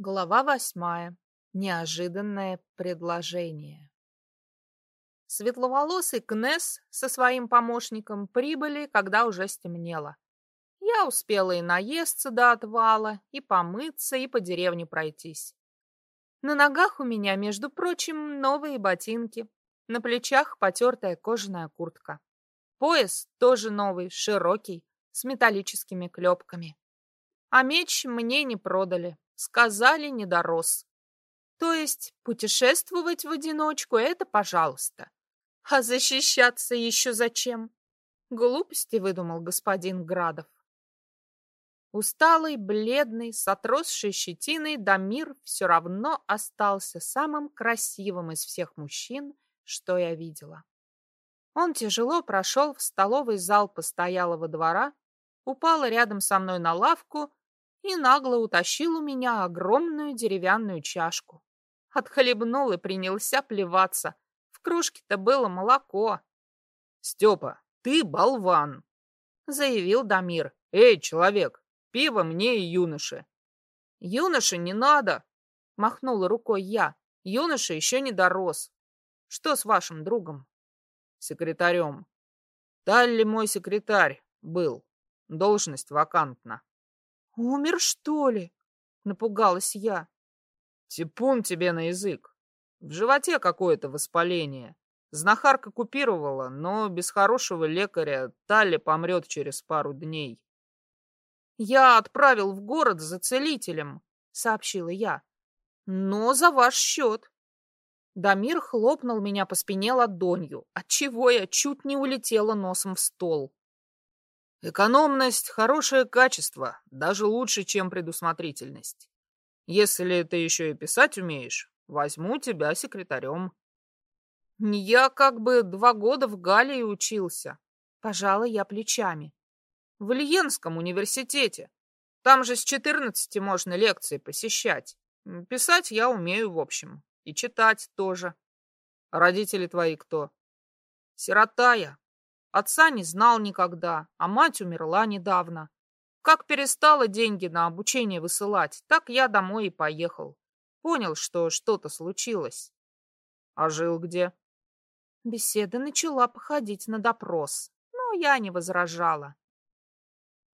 Глава восьмая. Неожиданное предложение. Светловолосый Кнесс со своим помощником прибыли, когда уже стемнело. Я успела и наесться до отвала, и помыться, и по деревне пройтись. На ногах у меня, между прочим, новые ботинки, на плечах потертая кожаная куртка. Пояс тоже новый, широкий, с металлическими клепками. А меч мне не продали, сказали, не дорос. То есть путешествовать в одиночку — это пожалуйста. А защищаться еще зачем? Глупости выдумал господин Градов. Усталый, бледный, с отросшей щетиной Дамир все равно остался самым красивым из всех мужчин, что я видела. Он тяжело прошел в столовый зал постоялого двора, упал рядом со мной на лавку и нагло утащил у меня огромную деревянную чашку. Отхлебнул и принялся плеваться. В кружке-то было молоко. — Степа, ты болван! — заявил Дамир. — Эй, человек, пиво мне и юноше. — Юноше не надо! — махнула рукой я. Юноша еще не дорос. Что с вашим другом? — Секретарем. Талли мой секретарь был. Должность вакантна. «Умер, что ли?» — напугалась я. «Типун тебе на язык. В животе какое-то воспаление. Знахарка купировала, но без хорошего лекаря Талли помрет через пару дней». «Я отправил в город за целителем», — сообщила я. «Но за ваш счет». Дамир хлопнул меня по спине ладонью, отчего я чуть не улетела носом в стол. Экономность — хорошее качество, даже лучше, чем предусмотрительность. Если ты еще и писать умеешь, возьму тебя секретарем. Я как бы два года в Галлии учился. Пожала я плечами. В Ильенском университете. Там же с четырнадцати можно лекции посещать. Писать я умею, в общем. И читать тоже. Родители твои кто? Сирота я. Отца не знал никогда, а мать умерла недавно. Как перестала деньги на обучение высылать, так я домой и поехал. Понял, что что-то случилось. А жил где? Беседа начала походить на допрос, но я не возражала.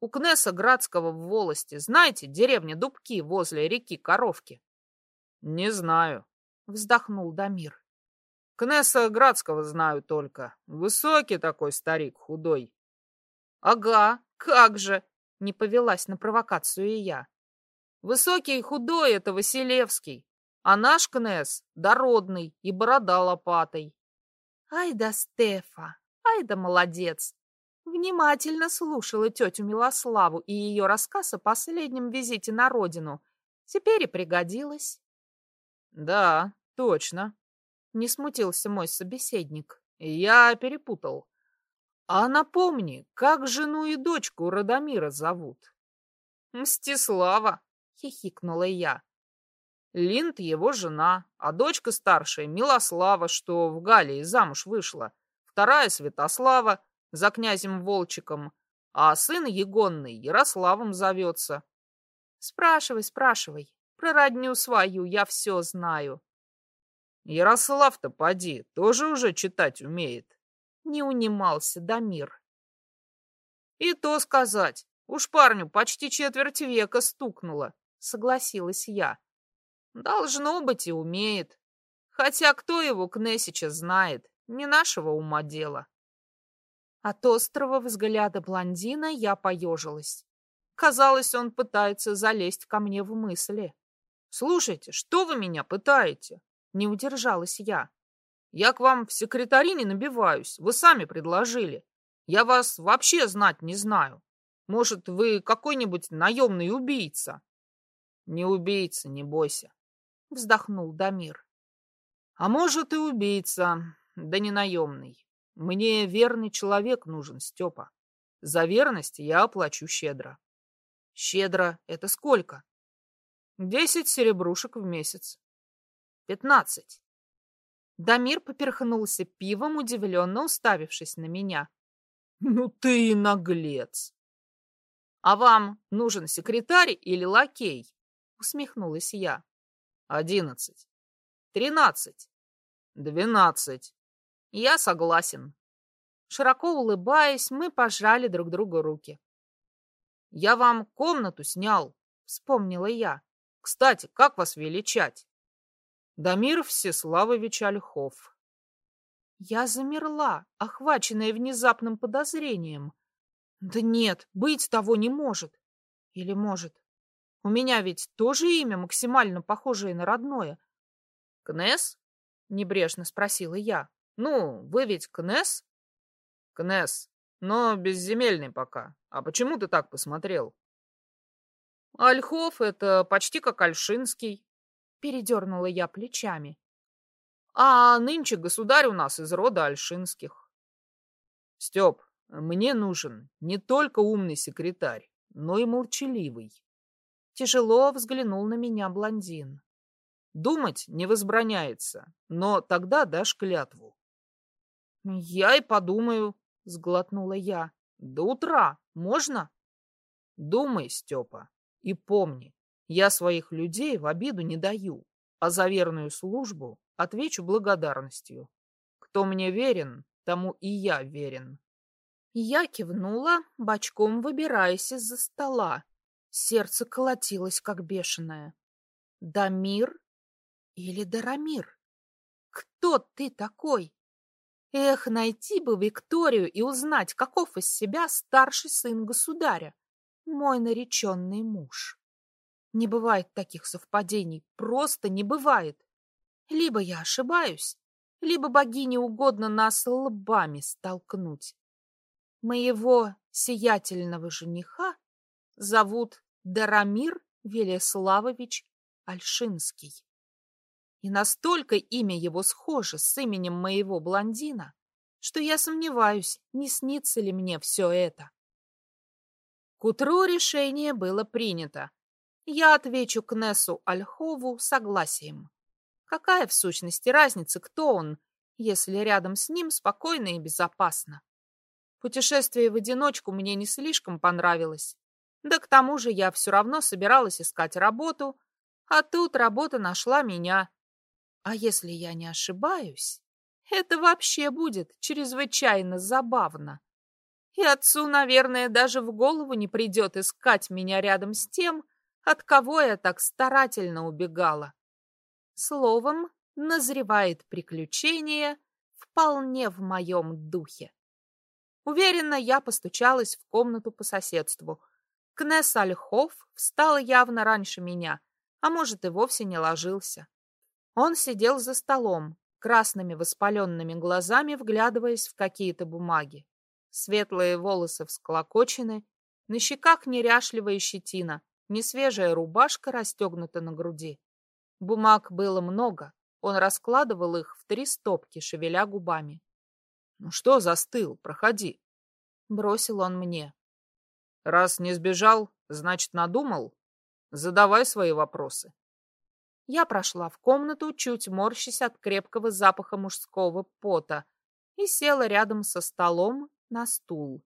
У Кнесса Градского в Волости, знаете, деревня Дубки возле реки Коровки? Не знаю, вздохнул Дамир. Кнесса Градского знаю только. Высокий такой старик, худой. Ага, как же, не повелась на провокацию и я. Высокий и худой — это Василевский, а наш Кнесс — дородный и борода лопатой. Ай да Стефа, ай да молодец. Внимательно слушала тетю Милославу и ее рассказ о последнем визите на родину. Теперь и пригодилась. Да, точно, не смутился мой собеседник. Я перепутал. А напомни, как жену и дочку Радомира зовут? Мстислава, хихикнула я. Линд его жена, а дочка старшая Милослава, что в Галлии замуж вышла. Вторая Святослава за князем Волчиком, а сын Егонный Ярославом зовется. Спрашивай, спрашивай. Про родню свою я все знаю. Ярослав-то, поди, тоже уже читать умеет. Не унимался Дамир. И то сказать, уж парню почти четверть века стукнуло, согласилась я. Должно быть и умеет. Хотя кто его Кнесича знает, не нашего ума дело. От острого взгляда блондина я поежилась. Казалось, он пытается залезть ко мне в мысли. «Слушайте, что вы меня пытаете? Не удержалась я. Я к вам в секретари не набиваюсь. Вы сами предложили. Я вас вообще знать не знаю. Может, вы какой-нибудь наемный убийца? Не убийца, не бойся. Вздохнул Дамир. А может и убийца, да не наемный. Мне верный человек нужен, Степа. За верность я оплачу щедро. Щедро — это сколько? Десять серебрушек в месяц. Пятнадцать. Дамир поперхнулся пивом, удивленно уставившись на меня. Ну ты и наглец. А вам нужен секретарь или лакей? усмехнулась я. Одиннадцать. Тринадцать. Двенадцать. Я согласен. Широко улыбаясь, мы пожали друг другу руки. Я вам комнату снял, вспомнила я. Кстати, как вас величать? Дамир Всеславович Ольхов. Я замерла, охваченная внезапным подозрением. Да нет, быть того не может. Или может? У меня ведь тоже имя максимально похожее на родное. Кнес? Небрежно спросила я. Ну, вы ведь Кнес? Кнес, но безземельный пока. А почему ты так посмотрел? Ольхов — это почти как Альшинский. Передернула я плечами. А нынче государь у нас из рода Альшинских. Степ, мне нужен не только умный секретарь, но и молчаливый. Тяжело взглянул на меня блондин. Думать не возбраняется, но тогда дашь клятву. Я и подумаю, сглотнула я. До утра можно? Думай, Степа, и помни, я своих людей в обиду не даю, а за верную службу отвечу благодарностью. Кто мне верен, тому и я верен. Я кивнула, бочком выбираясь из-за стола. Сердце колотилось, как бешеное. Дамир или Дарамир? Кто ты такой? Эх, найти бы Викторию и узнать, каков из себя старший сын государя, мой нареченный муж. Не бывает таких совпадений, просто не бывает. Либо я ошибаюсь, либо богине угодно нас лбами столкнуть. Моего сиятельного жениха зовут Дарамир Велеславович Альшинский. И настолько имя его схоже с именем моего блондина, что я сомневаюсь, не снится ли мне все это. К утру решение было принято. Я отвечу Кнессу Ольхову согласием. Какая в сущности разница, кто он, если рядом с ним спокойно и безопасно? Путешествие в одиночку мне не слишком понравилось. Да к тому же я все равно собиралась искать работу, а тут работа нашла меня. А если я не ошибаюсь, это вообще будет чрезвычайно забавно. И отцу, наверное, даже в голову не придет искать меня рядом с тем, от кого я так старательно убегала. Словом, назревает приключение вполне в моем духе. Уверенно я постучалась в комнату по соседству. Кнесс Ольхов встал явно раньше меня, а может и вовсе не ложился. Он сидел за столом, красными воспаленными глазами вглядываясь в какие-то бумаги. Светлые волосы всклокочены, на щеках неряшливая щетина, несвежая рубашка расстегнута на груди. Бумаг было много, он раскладывал их в три стопки, шевеля губами. Ну что застыл? Проходи. Бросил он мне. Раз не сбежал, значит, надумал? Задавай свои вопросы. Я прошла в комнату, чуть морщась от крепкого запаха мужского пота, и села рядом со столом на стул.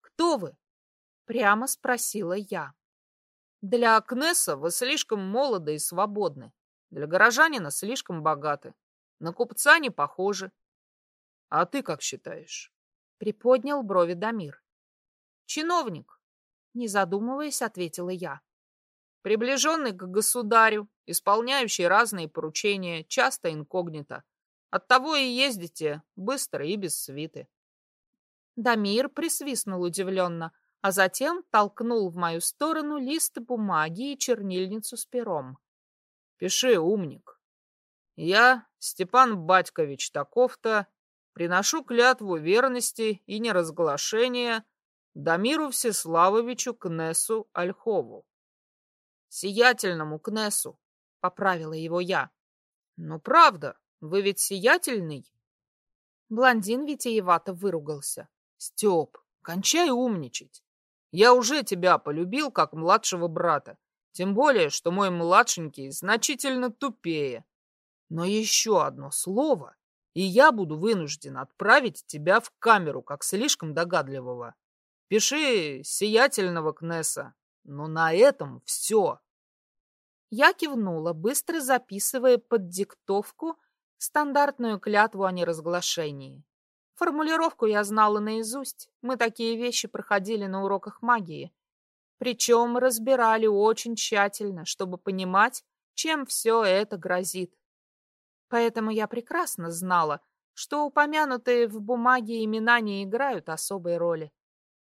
«Кто вы?» — прямо спросила я. «Для Кнесса вы слишком молоды и свободны. Для горожанина слишком богаты. На купца не похожи. А ты как считаешь? Приподнял брови Дамир. Чиновник. Не задумываясь, ответила я. Приближенный к государю, исполняющий разные поручения, часто инкогнито. Оттого и ездите быстро и без свиты. Дамир присвистнул удивленно, а затем толкнул в мою сторону лист бумаги и чернильницу с пером. «Пиши, умник. Я, Степан Батькович таков-то, Приношу клятву верности и неразглашения Дамиру Всеславовичу Кнесу Ольхову. Сиятельному Кнесу, поправила его я. Ну, правда, вы ведь сиятельный. Блондин витиевато выругался. Степ, кончай умничать. Я уже тебя полюбил как младшего брата. Тем более, что мой младшенький значительно тупее. Но еще одно слово, и я буду вынужден отправить тебя в камеру, как слишком догадливого. Пиши сиятельного Кнесса, но на этом все. Я кивнула, быстро записывая под диктовку стандартную клятву о неразглашении. Формулировку я знала наизусть. Мы такие вещи проходили на уроках магии. Причем разбирали очень тщательно, чтобы понимать, чем все это грозит. Поэтому я прекрасно знала, что упомянутые в бумаге имена не играют особой роли.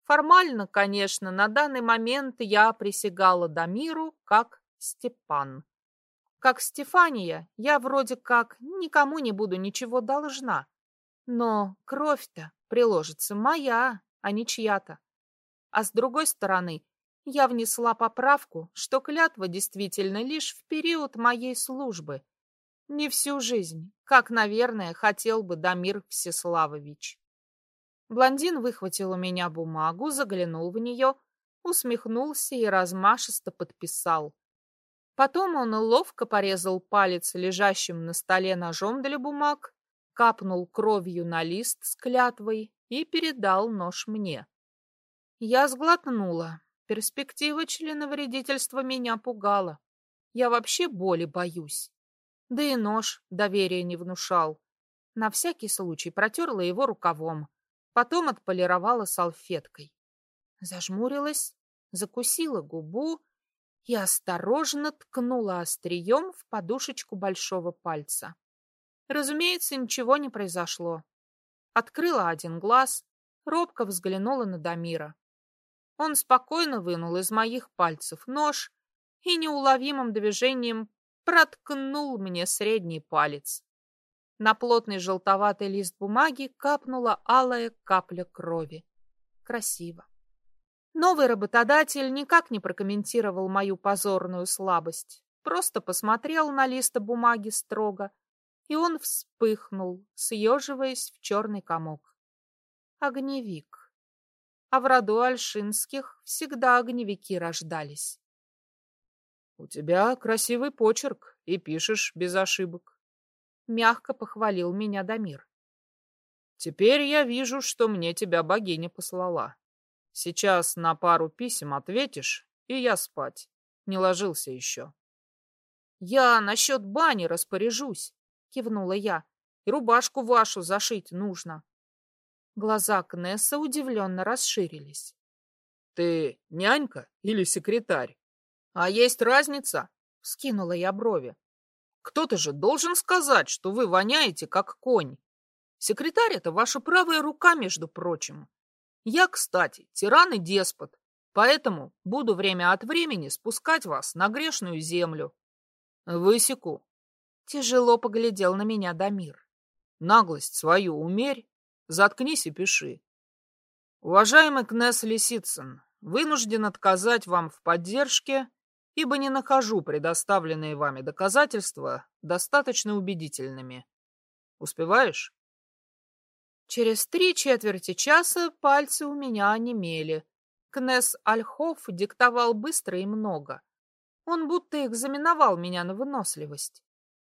Формально, конечно, на данный момент я присягала Дамиру как Степан. Как Стефания, я вроде как никому не буду ничего должна. Но кровь-то приложится моя, а не чья-то. А с другой стороны, я внесла поправку, что клятва действительно лишь в период моей службы, не всю жизнь, как, наверное, хотел бы Дамир Всеславович. Блондин выхватил у меня бумагу, заглянул в нее, усмехнулся и размашисто подписал. Потом он ловко порезал палец лежащим на столе ножом для бумаг, капнул кровью на лист с клятвой и передал нож мне. Я сглотнула. Перспектива членовредительства меня пугала. Я вообще боли боюсь. Да и нож доверия не внушал. На всякий случай протерла его рукавом, потом отполировала салфеткой. Зажмурилась, закусила губу и осторожно ткнула острием в подушечку большого пальца. Разумеется, ничего не произошло. Открыла один глаз, робко взглянула на Дамира. Он спокойно вынул из моих пальцев нож и неуловимым движением проткнул мне средний палец. На плотный желтоватый лист бумаги капнула алая капля крови. Красиво. Новый работодатель никак не прокомментировал мою позорную слабость. Просто посмотрел на лист бумаги строго, и он вспыхнул, съеживаясь в черный комок. Огневик. А в роду Альшинских всегда огневики рождались. «У тебя красивый почерк, и пишешь без ошибок», — мягко похвалил меня Дамир. «Теперь я вижу, что мне тебя богиня послала. Сейчас на пару писем ответишь, и я спать. Не ложился еще». «Я насчет бани распоряжусь», — кивнула я. «И рубашку вашу зашить нужно». Глаза Кнесса удивленно расширились. «Ты нянька или секретарь?» А есть разница? Скинула я брови. Кто-то же должен сказать, что вы воняете, как конь. Секретарь — это ваша правая рука, между прочим. Я, кстати, тиран и деспот, поэтому буду время от времени спускать вас на грешную землю. Высеку. Тяжело поглядел на меня Дамир. Наглость свою умерь, заткнись и пиши. Уважаемый Кнесс Лисицын, вынужден отказать вам в поддержке ибо не нахожу предоставленные вами доказательства достаточно убедительными. Успеваешь? Через три четверти часа пальцы у меня онемели. Кнесс Альхов диктовал быстро и много. Он будто экзаменовал меня на выносливость.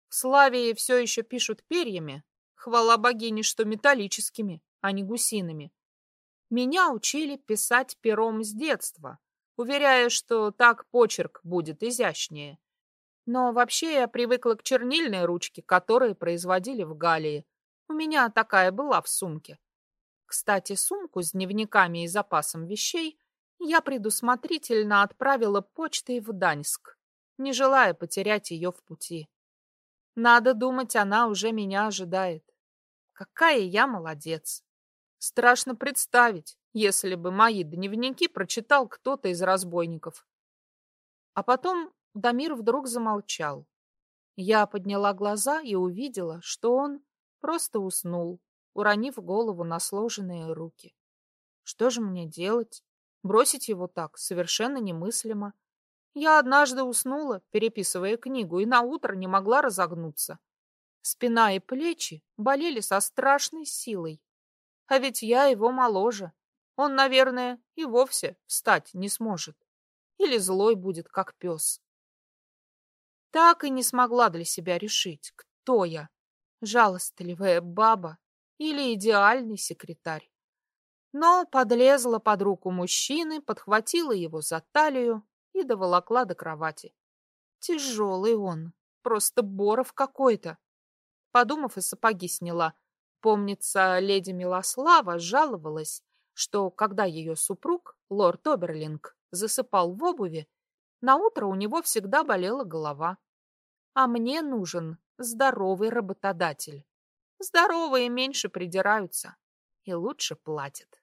В Славии все еще пишут перьями. Хвала богине, что металлическими, а не гусиными. Меня учили писать пером с детства уверяя, что так почерк будет изящнее. Но вообще я привыкла к чернильной ручке, которые производили в Галлии. У меня такая была в сумке. Кстати, сумку с дневниками и запасом вещей я предусмотрительно отправила почтой в Даньск, не желая потерять ее в пути. Надо думать, она уже меня ожидает. Какая я молодец. Страшно представить, если бы мои дневники прочитал кто-то из разбойников. А потом Дамир вдруг замолчал. Я подняла глаза и увидела, что он просто уснул, уронив голову на сложенные руки. Что же мне делать? Бросить его так совершенно немыслимо. Я однажды уснула, переписывая книгу, и на утро не могла разогнуться. Спина и плечи болели со страшной силой. А ведь я его моложе. Он, наверное, и вовсе встать не сможет. Или злой будет, как пес. Так и не смогла для себя решить, кто я. Жалостливая баба или идеальный секретарь. Но подлезла под руку мужчины, подхватила его за талию и доволокла до кровати. Тяжелый он, просто боров какой-то. Подумав, и сапоги сняла. Помнится, леди Милослава жаловалась, что когда ее супруг, лорд Оберлинг, засыпал в обуви, на утро у него всегда болела голова. А мне нужен здоровый работодатель. Здоровые меньше придираются и лучше платят.